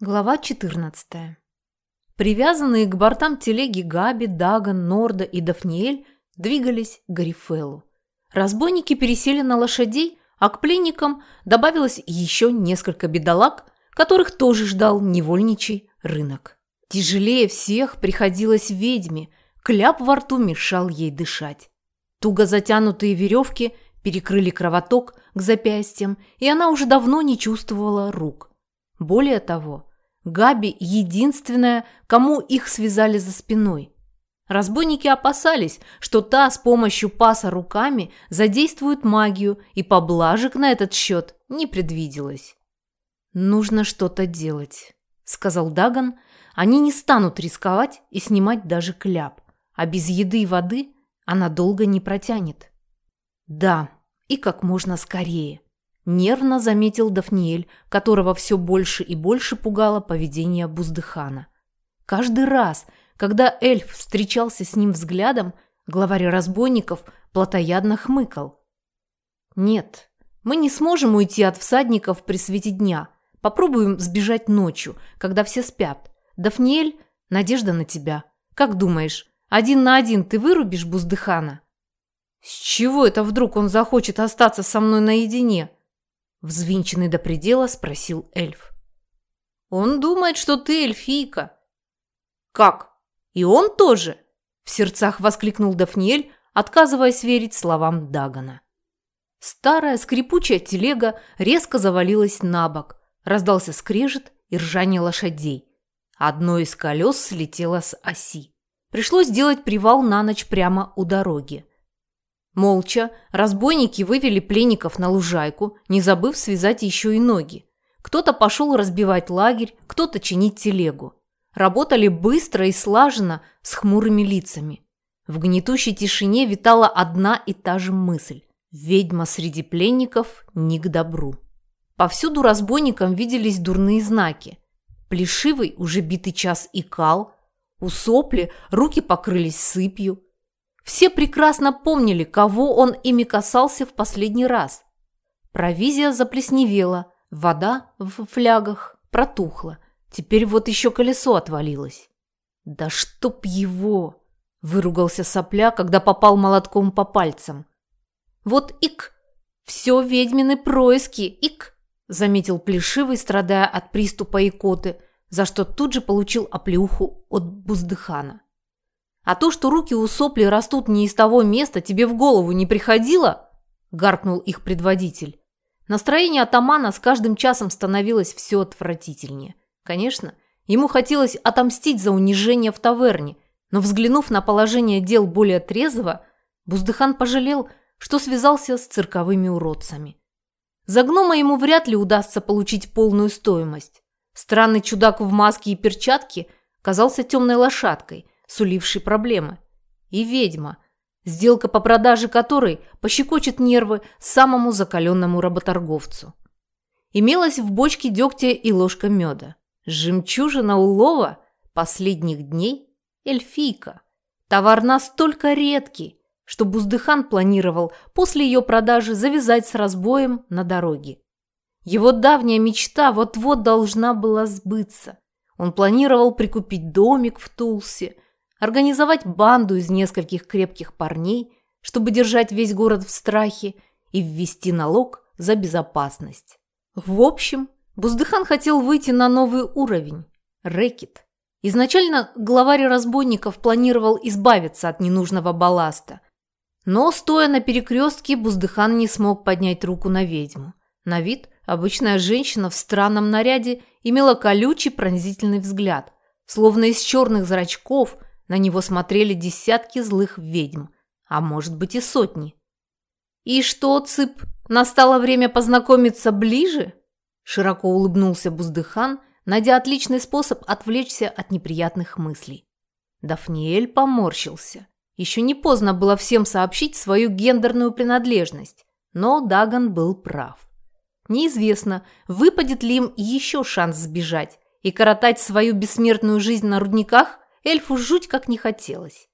Глава 14. Привязанные к бортам телеги Габи, Даган, Норда и Дафниэль двигались к Гарифеллу. Разбойники пересели на лошадей, а к пленникам добавилось еще несколько бедолаг, которых тоже ждал невольничий рынок. Тяжелее всех приходилось ведьме, кляп во рту мешал ей дышать. Туго затянутые веревки перекрыли кровоток к запястьям, и она уже давно не чувствовала рук. Более того, Габи – единственная, кому их связали за спиной. Разбойники опасались, что та с помощью паса руками задействует магию, и поблажек на этот счет не предвиделось. «Нужно что-то делать», – сказал Даган. «Они не станут рисковать и снимать даже кляп, а без еды и воды она долго не протянет». «Да, и как можно скорее», Нервно заметил Дафниэль, которого все больше и больше пугало поведение Буздыхана. Каждый раз, когда эльф встречался с ним взглядом, главарь разбойников плотоядно хмыкал. «Нет, мы не сможем уйти от всадников при свете дня. Попробуем сбежать ночью, когда все спят. Дафниэль, надежда на тебя. Как думаешь, один на один ты вырубишь Буздыхана?» «С чего это вдруг он захочет остаться со мной наедине?» Взвинченный до предела спросил эльф. «Он думает, что ты эльфийка». «Как? И он тоже?» В сердцах воскликнул Дафниэль, отказываясь верить словам Дагана. Старая скрипучая телега резко завалилась на бок, раздался скрежет и ржание лошадей. Одно из колес слетело с оси. Пришлось сделать привал на ночь прямо у дороги. Молча разбойники вывели пленников на лужайку, не забыв связать еще и ноги. Кто-то пошел разбивать лагерь, кто-то чинить телегу. Работали быстро и слаженно, с хмурыми лицами. В гнетущей тишине витала одна и та же мысль. Ведьма среди пленников не к добру. Повсюду разбойникам виделись дурные знаки. Плешивый уже битый час икал, у сопли руки покрылись сыпью, все прекрасно помнили, кого он ими касался в последний раз. Провизия заплесневела, вода в флягах протухла. Теперь вот еще колесо отвалилось. «Да чтоб его!» – выругался сопля, когда попал молотком по пальцам. «Вот ик! Все ведьмины происки, ик!» – заметил Плешивый, страдая от приступа икоты, за что тут же получил оплеуху от Буздыхана. А то, что руки у сопли растут не из того места, тебе в голову не приходило?» – гаркнул их предводитель. Настроение атамана с каждым часом становилось все отвратительнее. Конечно, ему хотелось отомстить за унижение в таверне, но, взглянув на положение дел более трезво, Буздыхан пожалел, что связался с цирковыми уродцами. За гнома ему вряд ли удастся получить полную стоимость. Странный чудак в маске и перчатке казался темной лошадкой – суливший проблемы. И ведьма, сделка по продаже которой пощекочет нервы самому закаленному работорговцу. Имелась в бочке дегтя и ложка меда. Жемчужина улова последних дней – эльфийка. Товар настолько редкий, что Буздыхан планировал после ее продажи завязать с разбоем на дороге. Его давняя мечта вот-вот должна была сбыться. Он планировал прикупить домик в Тулсе – организовать банду из нескольких крепких парней, чтобы держать весь город в страхе и ввести налог за безопасность. В общем, Буздыхан хотел выйти на новый уровень – рэкет. Изначально главарь разбойников планировал избавиться от ненужного балласта. Но, стоя на перекрестке, Буздыхан не смог поднять руку на ведьму. На вид обычная женщина в странном наряде имела колючий пронзительный взгляд, словно из черных зрачков – на него смотрели десятки злых ведьм, а может быть и сотни. «И что, Цып, настало время познакомиться ближе?» Широко улыбнулся Буздыхан, найдя отличный способ отвлечься от неприятных мыслей. Дафниэль поморщился. Еще не поздно было всем сообщить свою гендерную принадлежность, но Даган был прав. Неизвестно, выпадет ли им еще шанс сбежать и коротать свою бессмертную жизнь на рудниках эльфу жуть как не хотелось.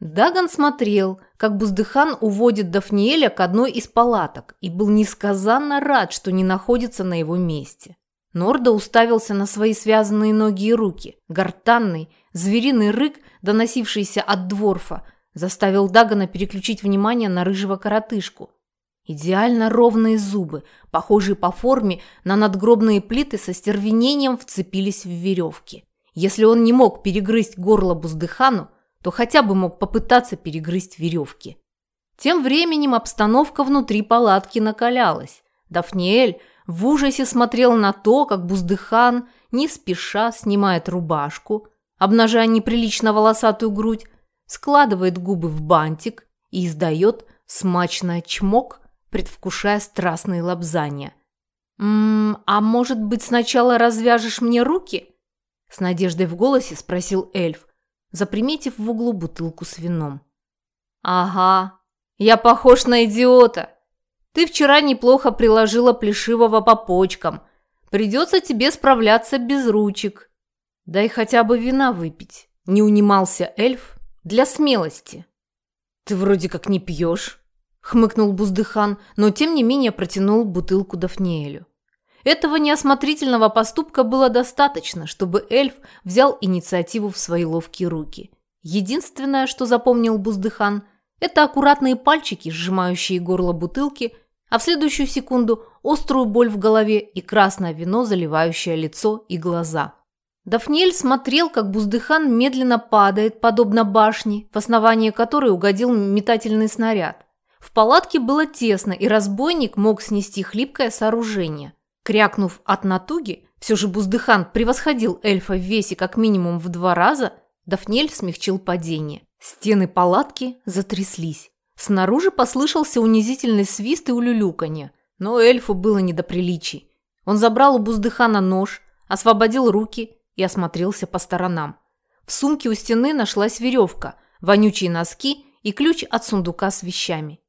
Даган смотрел, как Буздыхан уводит Дафниэля к одной из палаток и был несказанно рад, что не находится на его месте. Норда уставился на свои связанные ноги и руки. Гортанный, звериный рык, доносившийся от дворфа, заставил Дагана переключить внимание на рыжего коротышку. Идеально ровные зубы, похожие по форме на надгробные плиты со стервенением вцепились в веревки. Если он не мог перегрызть горло Буздыхану, то хотя бы мог попытаться перегрызть веревки. Тем временем обстановка внутри палатки накалялась. Дафниэль в ужасе смотрел на то, как Буздыхан не спеша снимает рубашку, обнажая неприлично волосатую грудь, складывает губы в бантик и издает смачное чмок, предвкушая страстные лобзания. «М -м, «А может быть, сначала развяжешь мне руки?» С надеждой в голосе спросил эльф, заприметив в углу бутылку с вином. «Ага, я похож на идиота. Ты вчера неплохо приложила плешивого по почкам. Придется тебе справляться без ручек. Дай хотя бы вина выпить». Не унимался эльф для смелости. «Ты вроде как не пьешь», — хмыкнул Буздыхан, но тем не менее протянул бутылку Дафниэлю. Этого неосмотрительного поступка было достаточно, чтобы эльф взял инициативу в свои ловкие руки. Единственное, что запомнил Буздыхан, это аккуратные пальчики, сжимающие горло бутылки, а в следующую секунду острую боль в голове и красное вино, заливающее лицо и глаза. Дафниэль смотрел, как Буздыхан медленно падает, подобно башне, в основание которой угодил метательный снаряд. В палатке было тесно, и разбойник мог снести хлипкое сооружение – Крякнув от натуги, все же Буздыхан превосходил эльфа в весе как минимум в два раза, Дафнель смягчил падение. Стены палатки затряслись. Снаружи послышался унизительный свист и улюлюканье, но эльфу было не до приличий. Он забрал у Буздыхана нож, освободил руки и осмотрелся по сторонам. В сумке у стены нашлась веревка, вонючие носки и ключ от сундука с вещами.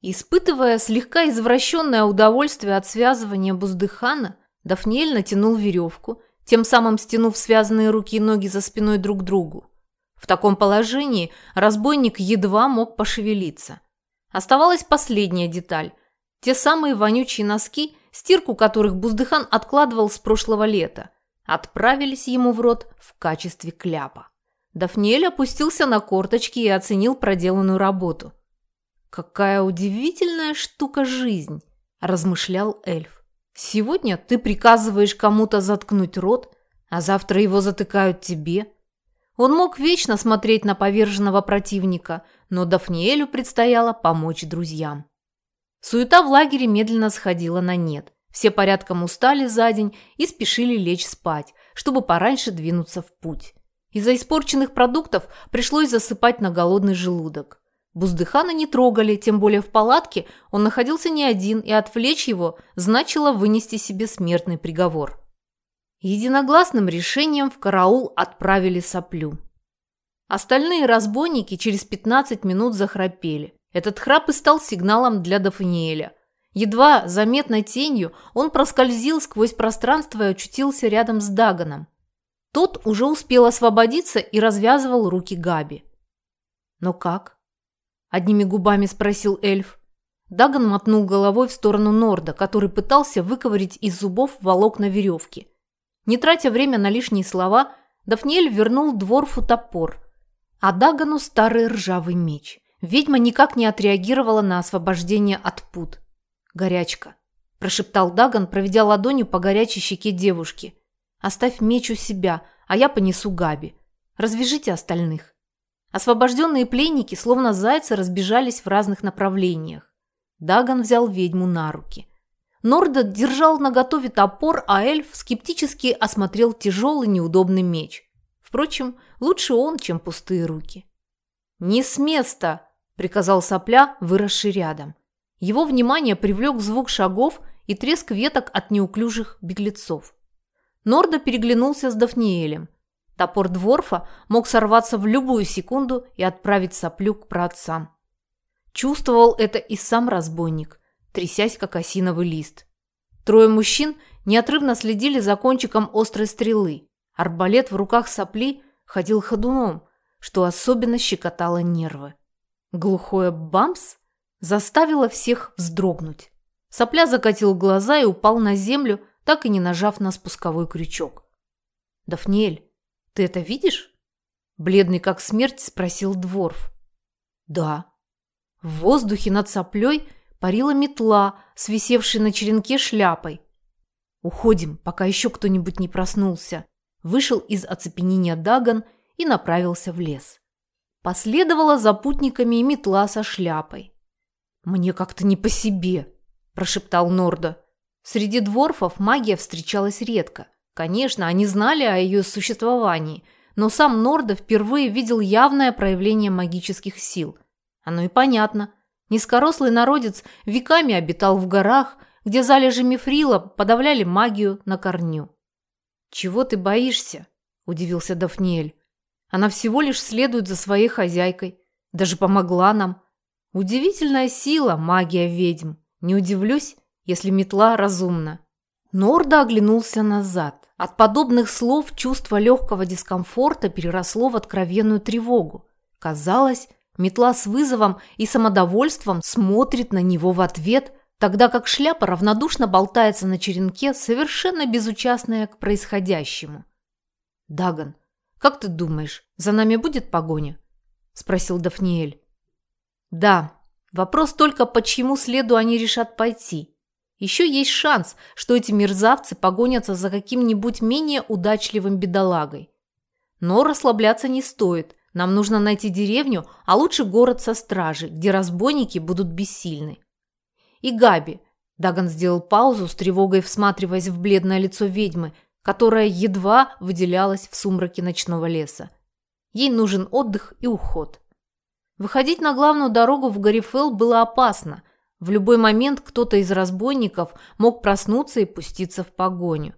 Испытывая слегка извращенное удовольствие от связывания Буздыхана, Дафниэль натянул веревку, тем самым стянув связанные руки и ноги за спиной друг другу. В таком положении разбойник едва мог пошевелиться. Оставалась последняя деталь – те самые вонючие носки, стирку которых Буздыхан откладывал с прошлого лета, отправились ему в рот в качестве кляпа. Дафниэль опустился на корточки и оценил проделанную работу. «Какая удивительная штука жизнь!» – размышлял эльф. «Сегодня ты приказываешь кому-то заткнуть рот, а завтра его затыкают тебе». Он мог вечно смотреть на поверженного противника, но Дафниэлю предстояло помочь друзьям. Суета в лагере медленно сходила на нет. Все порядком устали за день и спешили лечь спать, чтобы пораньше двинуться в путь. Из-за испорченных продуктов пришлось засыпать на голодный желудок. Буздыхана не трогали, тем более в палатке он находился не один, и отвлечь его значило вынести себе смертный приговор. Единогласным решением в караул отправили соплю. Остальные разбойники через 15 минут захрапели. Этот храп и стал сигналом для Дафаниэля. Едва заметной тенью он проскользил сквозь пространство и очутился рядом с Даганом. Тот уже успел освободиться и развязывал руки Габи. Но как? Одними губами спросил эльф. Даган мотнул головой в сторону Норда, который пытался выковырить из зубов волокна веревки. Не тратя время на лишние слова, Дафниэль вернул дворфу топор, а Дагану старый ржавый меч. Ведьма никак не отреагировала на освобождение от пут. «Горячка», – прошептал Даган, проведя ладонью по горячей щеке девушки. «Оставь меч у себя, а я понесу Габи. Развяжите остальных». Освобожденные пленники, словно зайцы, разбежались в разных направлениях. Даган взял ведьму на руки. Норда держал наготове топор, а эльф скептически осмотрел тяжелый неудобный меч. Впрочем, лучше он, чем пустые руки. «Не с места!» – приказал сопля, выросший рядом. Его внимание привлек звук шагов и треск веток от неуклюжих беглецов. Норда переглянулся с Дафниэлем – Топор Дворфа мог сорваться в любую секунду и отправить соплю к праотцам. Чувствовал это и сам разбойник, трясясь, как осиновый лист. Трое мужчин неотрывно следили за кончиком острой стрелы. Арбалет в руках сопли ходил ходуном, что особенно щекотало нервы. Глухое «бамс» заставило всех вздрогнуть. Сопля закатил глаза и упал на землю, так и не нажав на спусковой крючок. «Дафниэль, ты это видишь?» Бледный как смерть спросил Дворф. «Да». В воздухе над соплей парила метла, свисевшая на черенке шляпой. «Уходим, пока еще кто-нибудь не проснулся», вышел из оцепенения Даган и направился в лес. Последовала за путниками и метла со шляпой. «Мне как-то не по себе», – прошептал Норда. Среди дворфов магия встречалась редко. Конечно, они знали о ее существовании, но сам Норда впервые видел явное проявление магических сил. Оно и понятно. Низкорослый народец веками обитал в горах, где залежи мифрила подавляли магию на корню. «Чего ты боишься?» – удивился Дафниэль. «Она всего лишь следует за своей хозяйкой. Даже помогла нам. Удивительная сила магия ведьм. Не удивлюсь, если метла разумна». Норда оглянулся назад. От подобных слов чувство легкого дискомфорта переросло в откровенную тревогу. Казалось, метла с вызовом и самодовольством смотрит на него в ответ, тогда как шляпа равнодушно болтается на черенке, совершенно безучастная к происходящему. «Даган, как ты думаешь, за нами будет погоня?» – спросил Дафниэль. «Да. Вопрос только, по чьему следу они решат пойти. Еще есть шанс, что эти мерзавцы погонятся за каким-нибудь менее удачливым бедолагой. Но расслабляться не стоит. Нам нужно найти деревню, а лучше город со стражей, где разбойники будут бессильны и Габи. Даган сделал паузу с тревогой, всматриваясь в бледное лицо ведьмы, которая едва выделялась в сумраке ночного леса. Ей нужен отдых и уход. Выходить на главную дорогу в Гарифел было опасно. В любой момент кто-то из разбойников мог проснуться и пуститься в погоню.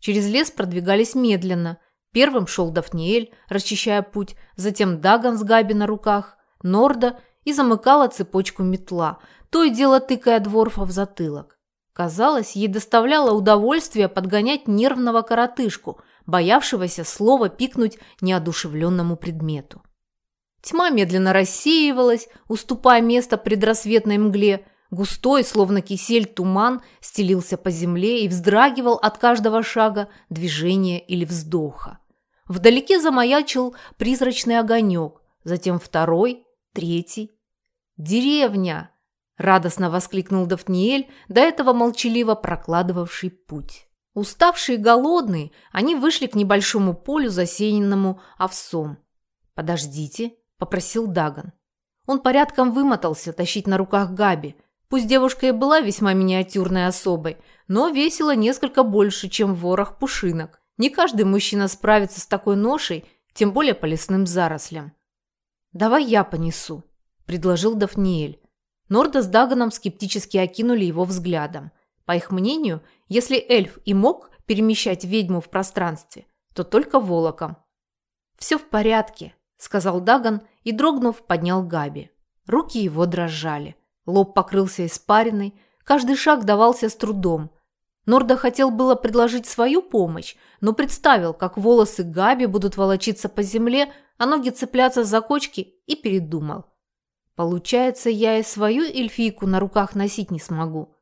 Через лес продвигались медленно. Первым шел Дафниэль, расчищая путь, затем Даган с Габи на руках, Норда и замыкала цепочку метла, то и дело тыкая дворфа в затылок. Казалось, ей доставляло удовольствие подгонять нервного коротышку, боявшегося слова пикнуть неодушевленному предмету. Тьма медленно рассеивалась, уступая место предрассветной мгле. Густой, словно кисель, туман стелился по земле и вздрагивал от каждого шага, движения или вздоха. Вдалеке замаячил призрачный огонек, затем второй, третий. «Деревня!» – радостно воскликнул Дафниэль, до этого молчаливо прокладывавший путь. Уставшие и голодные, они вышли к небольшому полю, засеянному овсом. «Подождите», – попросил Даган. Он порядком вымотался тащить на руках Габи. Пусть девушка и была весьма миниатюрной особой, но весила несколько больше, чем ворох пушинок. Не каждый мужчина справится с такой ношей, тем более по лесным зарослям. «Давай я понесу», – предложил Дафниэль. Норда с Даганом скептически окинули его взглядом. По их мнению, если эльф и мог перемещать ведьму в пространстве, то только волоком. «Все в порядке», – сказал Даган и, дрогнув, поднял Габи. Руки его дрожали. Лоб покрылся испариной, каждый шаг давался с трудом. Норда хотел было предложить свою помощь, но представил, как волосы Габи будут волочиться по земле, а ноги цепляться за кочки, и передумал. Получается, я и свою эльфийку на руках носить не смогу.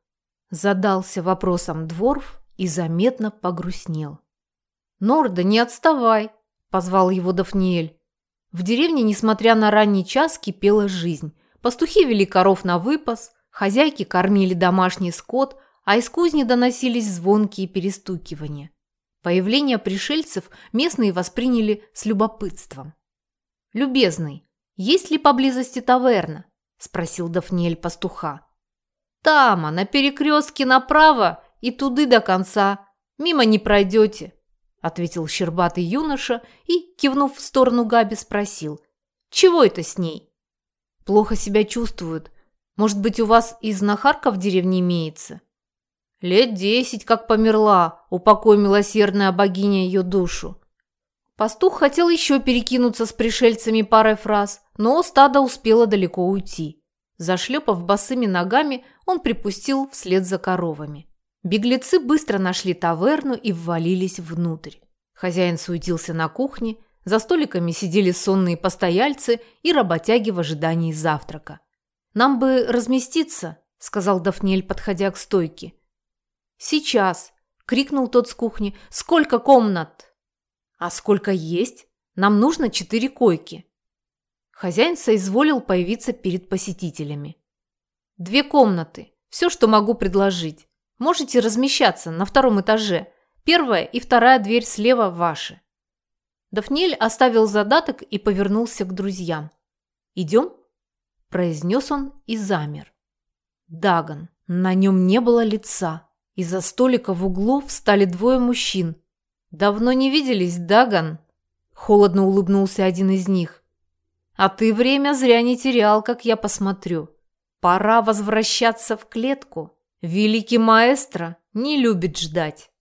Задался вопросом Дворф и заметно погрустнел. «Норда, не отставай!» – позвал его Дафниэль. В деревне, несмотря на ранний час, кипела жизнь. Пастухи вели коров на выпас, хозяйки кормили домашний скот, а из кузни доносились звонкие перестукивания. Появление пришельцев местные восприняли с любопытством. «Любезный, есть ли поблизости таверна?» – спросил Дафниэль пастуха. «Тама, на перекрестке направо и туды до конца. Мимо не пройдете», – ответил щербатый юноша и, кивнув в сторону Габи, спросил. «Чего это с ней?» «Плохо себя чувствует. Может быть, у вас и знахарка в деревне имеется?» «Лет десять, как померла, упокой милосердная богиня ее душу. Пастух хотел еще перекинуться с пришельцами парой фраз, но стадо успело далеко уйти. Зашлепав босыми ногами, он припустил вслед за коровами. Беглецы быстро нашли таверну и ввалились внутрь. Хозяин суетился на кухне, за столиками сидели сонные постояльцы и работяги в ожидании завтрака. «Нам бы разместиться», – сказал Дафнель, подходя к стойке. «Сейчас», – крикнул тот с кухни. «Сколько комнат?» «А сколько есть? Нам нужно четыре койки». Хозяин соизволил появиться перед посетителями. «Две комнаты. Все, что могу предложить. Можете размещаться на втором этаже. Первая и вторая дверь слева ваши». Дафнель оставил задаток и повернулся к друзьям. «Идем?» – произнес он и замер. Даган. На нем не было лица. Из-за столика в углу встали двое мужчин. «Давно не виделись, Даган?» – холодно улыбнулся один из них. «А ты время зря не терял, как я посмотрю. Пора возвращаться в клетку. Великий маэстро не любит ждать».